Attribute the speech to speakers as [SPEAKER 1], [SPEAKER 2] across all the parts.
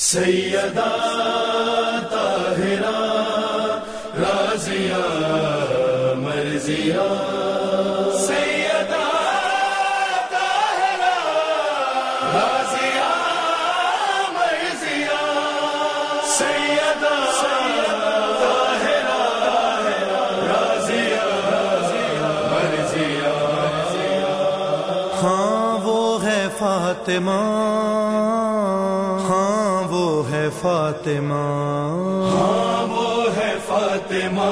[SPEAKER 1] سیدہ طاہرہ رازیہ مرضیہ۔ سیدہ طاہرہ رازیہ مرضیہ۔ سیدہ طاہرہ رازیہ مرضیہ۔
[SPEAKER 2] ہاں۔ وہ فاطمہ۔ ہاں وہ ہے فاطمہ۔
[SPEAKER 1] ہاں وہ ہے فاطمہ۔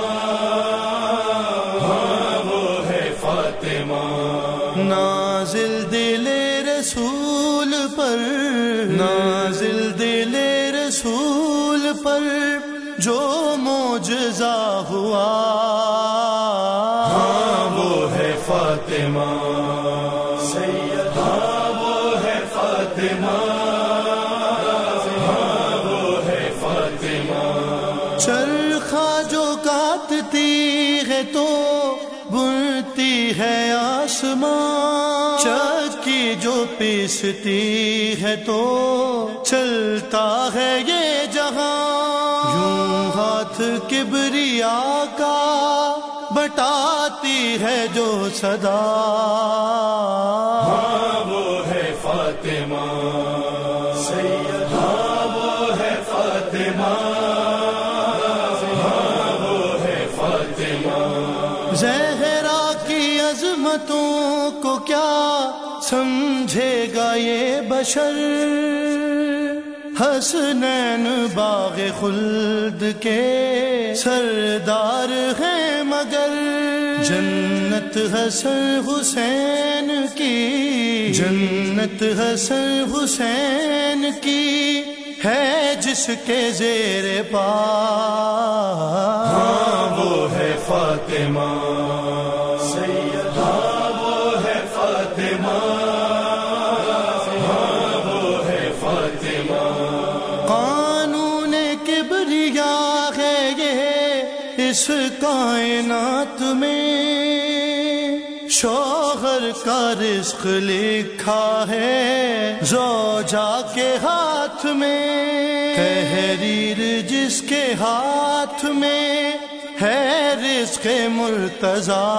[SPEAKER 1] ہاں وہ ہے فاطمہ۔
[SPEAKER 2] نازل دل رسول پر نازل دل رسول پر جو معجزہ ہوا۔
[SPEAKER 1] ہاں وہ ہے فاطمہ۔
[SPEAKER 2] چرخا جو کاٹتی ہے تو بنتی ہے آسمان۔ چکی جو پیستی ہے تو چلتا ہے یہ جہاں۔ یوں ہاتھ کبریا کا بٹاتی ہے جو صدا۔
[SPEAKER 1] ہاں وہ ہے فاطمہ۔
[SPEAKER 2] کیا سمجھے گا یہ بشر۔ حسنین باغ خلد کے سردار ہیں مگر۔ جنت حسن حسین کی۔ جنت حسن حسین کی ہے جس کے زیر پا۔
[SPEAKER 1] ہاں وہ ہے فاطمہ۔
[SPEAKER 2] اس کائنات میں شوہر کا رزق لکھا ہے زوجا کے ہاتھ میں تحریر جس کے ہاتھ میں ہے رزق مرتضی
[SPEAKER 1] ہاں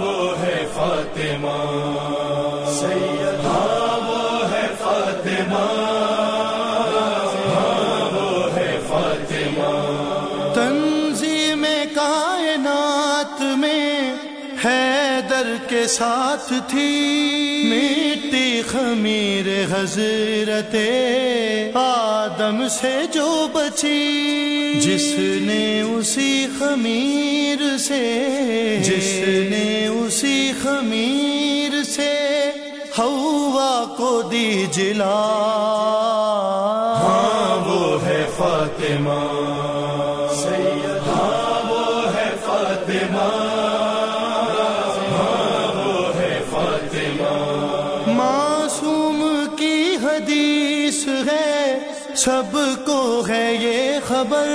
[SPEAKER 1] وہ ہے فاطمہ۔ سید ہاں وہ ہے فاطمہ۔
[SPEAKER 2] کے ساتھ تھی۔ میٹی خمیر حضرت آدم سے جو بچی۔ جس نے اسی خمیر سے۔ جس نے اسی خمیر سے ہوا کو دی جلا۔
[SPEAKER 1] ہاں وہ ہے فاطمہ۔ سید ہاں وہ ہے فاطمہ۔
[SPEAKER 2] سب کو ہے یہ خبر۔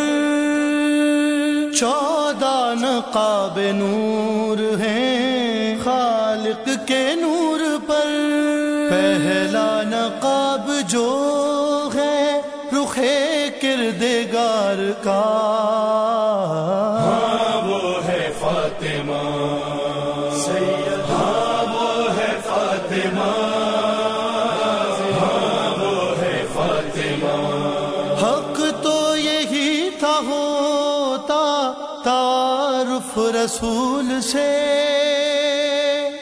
[SPEAKER 2] چودہ نقاب نور ہیں خالق کے نور پر۔ پہلا نقاب جو ہے رخے کردگار کا۔ رسول سے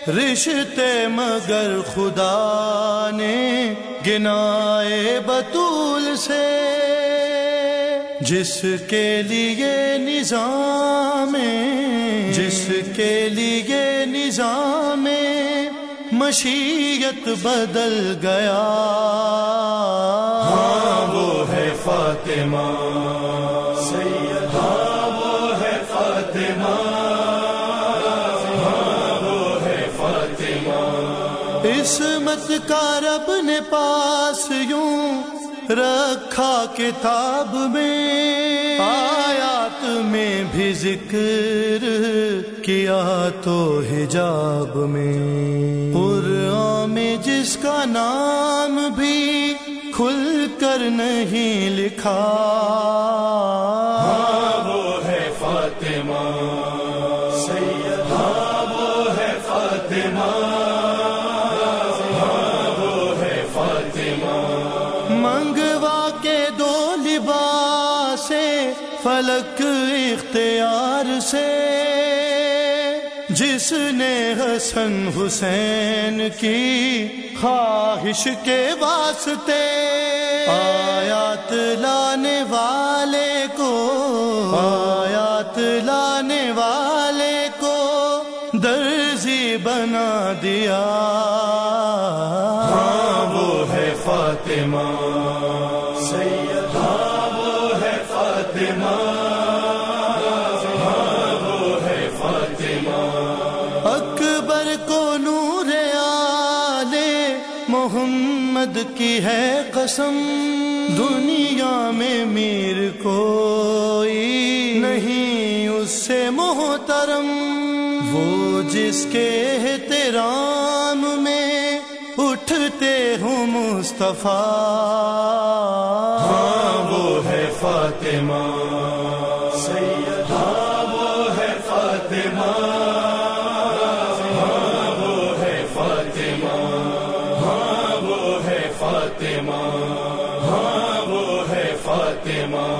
[SPEAKER 2] رشتے مگر خدا نے گنائے بطول سے جس کے لیے نظام جس کے لیے نظام مشیت بدل گیا
[SPEAKER 1] ہاں وہ ہے فاطمہ سید
[SPEAKER 2] عصمت کا رب نے پاس یوں رکھا کتاب میں۔ آیات میں بھی ذکر کیا تو حجاب میں۔ قرآن میں جس کا نام بھی کھل کر نہیں لکھا۔
[SPEAKER 1] ہاں
[SPEAKER 2] فلک اختیار سے جس نے حسن حسین کی خواہش کے واسطے آیات لانے والے کو، آیات لانے والے کو درزی بنا دیا۔
[SPEAKER 1] ہاں وہ ہے فاطمہ۔
[SPEAKER 2] کو نور آلے محمد کی ہے قسم۔ دنیا میں میر کوئی نہیں اس سے محترم۔ وہ جس کے احترام میں اٹھتے ہوں مصطفیٰ۔
[SPEAKER 1] ہاں وہ ہے فاطمہ۔ فاطمہ ہاں وہ ہے فاطمہ۔